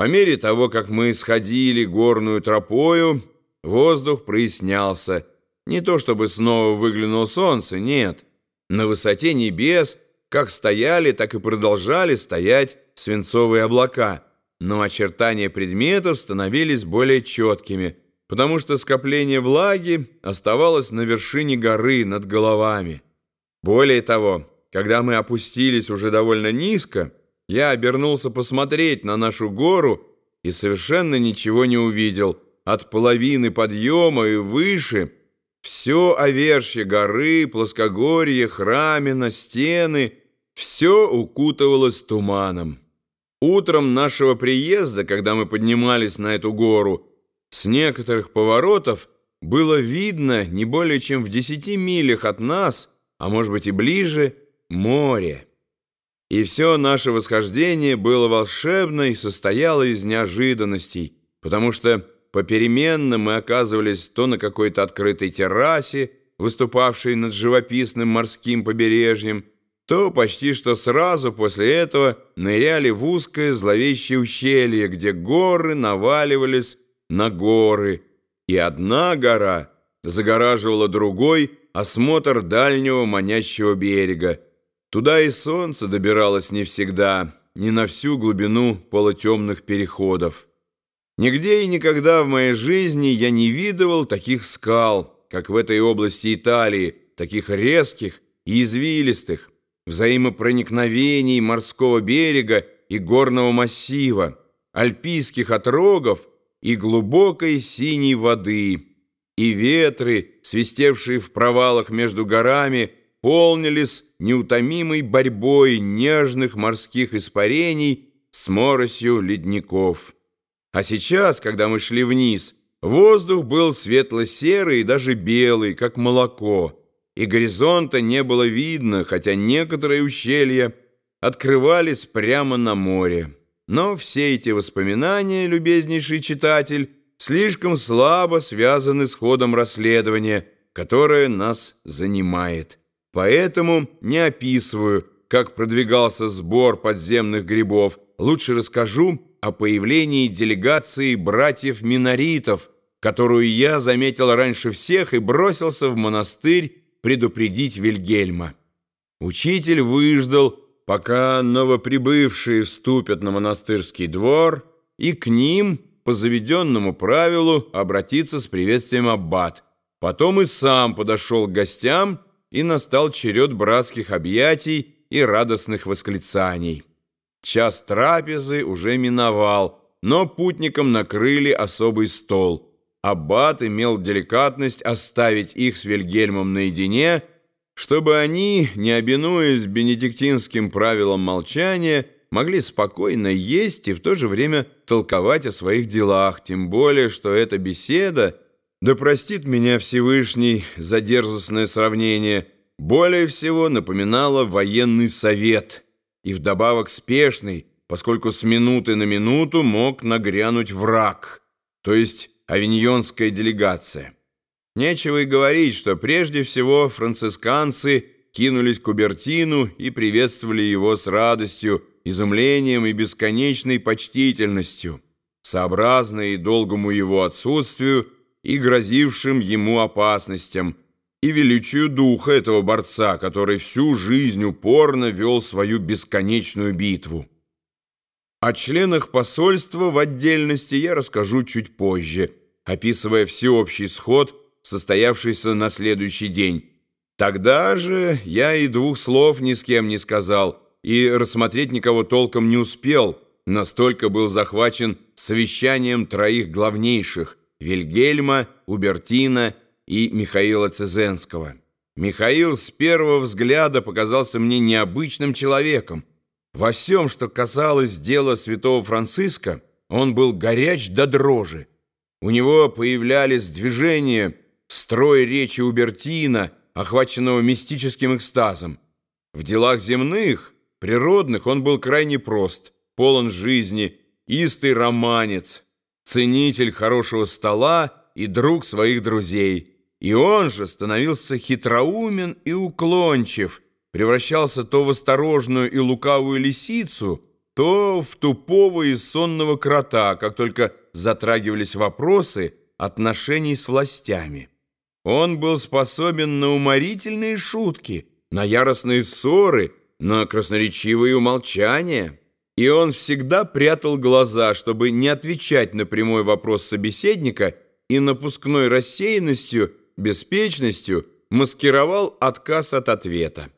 По мере того, как мы сходили горную тропою, воздух прояснялся. Не то чтобы снова выглянуло солнце, нет. На высоте небес как стояли, так и продолжали стоять свинцовые облака, но очертания предметов становились более четкими, потому что скопление влаги оставалось на вершине горы над головами. Более того, когда мы опустились уже довольно низко, я обернулся посмотреть на нашу гору и совершенно ничего не увидел. От половины подъема и выше все овершье горы, плоскогорье, храмина, стены — все укутывалось туманом. Утром нашего приезда, когда мы поднимались на эту гору, с некоторых поворотов было видно не более чем в десяти милях от нас, а может быть и ближе, море. И все наше восхождение было волшебно и состояло из неожиданностей, потому что попеременно мы оказывались то на какой-то открытой террасе, выступавшей над живописным морским побережьем, то почти что сразу после этого ныряли в узкое зловещее ущелье, где горы наваливались на горы, и одна гора загораживала другой осмотр дальнего манящего берега, Туда и солнце добиралось не всегда, не на всю глубину полутемных переходов. Нигде и никогда в моей жизни я не видывал таких скал, как в этой области Италии, таких резких и извилистых, взаимопроникновений морского берега и горного массива, альпийских отрогов и глубокой синей воды, и ветры, свистевшие в провалах между горами, полнились неутомимой борьбой нежных морских испарений с моросью ледников. А сейчас, когда мы шли вниз, воздух был светло-серый и даже белый, как молоко, и горизонта не было видно, хотя некоторые ущелья открывались прямо на море. Но все эти воспоминания, любезнейший читатель, слишком слабо связаны с ходом расследования, которое нас занимает. Поэтому не описываю, как продвигался сбор подземных грибов. Лучше расскажу о появлении делегации братьев-миноритов, которую я заметил раньше всех и бросился в монастырь предупредить Вильгельма. Учитель выждал, пока новоприбывшие вступят на монастырский двор, и к ним, по заведенному правилу, обратиться с приветствием аббат. Потом и сам подошел к гостям и настал черед братских объятий и радостных восклицаний. Час трапезы уже миновал, но путникам накрыли особый стол. Аббат имел деликатность оставить их с Вильгельмом наедине, чтобы они, не обинуясь бенедиктинским правилам молчания, могли спокойно есть и в то же время толковать о своих делах, тем более, что эта беседа да простит меня Всевышний за дерзостное сравнение, более всего напоминало военный совет и вдобавок спешный, поскольку с минуты на минуту мог нагрянуть враг, то есть авиньонская делегация. Нечего и говорить, что прежде всего францисканцы кинулись к Кубертину и приветствовали его с радостью, изумлением и бесконечной почтительностью, сообразной долгому его отсутствию, и грозившим ему опасностям, и величию духа этого борца, который всю жизнь упорно вел свою бесконечную битву. О членах посольства в отдельности я расскажу чуть позже, описывая всеобщий сход, состоявшийся на следующий день. Тогда же я и двух слов ни с кем не сказал, и рассмотреть никого толком не успел, настолько был захвачен совещанием троих главнейших, Вильгельма, Убертина и Михаила Цезенского. Михаил с первого взгляда показался мне необычным человеком. Во всем, что касалось дела святого Франциска, он был горяч до дрожи. У него появлялись движения, строй речи Убертина, охваченного мистическим экстазом. В делах земных, природных он был крайне прост, полон жизни, истый романец, ценитель хорошего стола и друг своих друзей. И он же становился хитроумен и уклончив, превращался то в осторожную и лукавую лисицу, то в тупого и сонного крота, как только затрагивались вопросы отношений с властями. Он был способен на уморительные шутки, на яростные ссоры, на красноречивые умолчания. И он всегда прятал глаза, чтобы не отвечать на прямой вопрос собеседника и напускной рассеянностью, беспечностью маскировал отказ от ответа.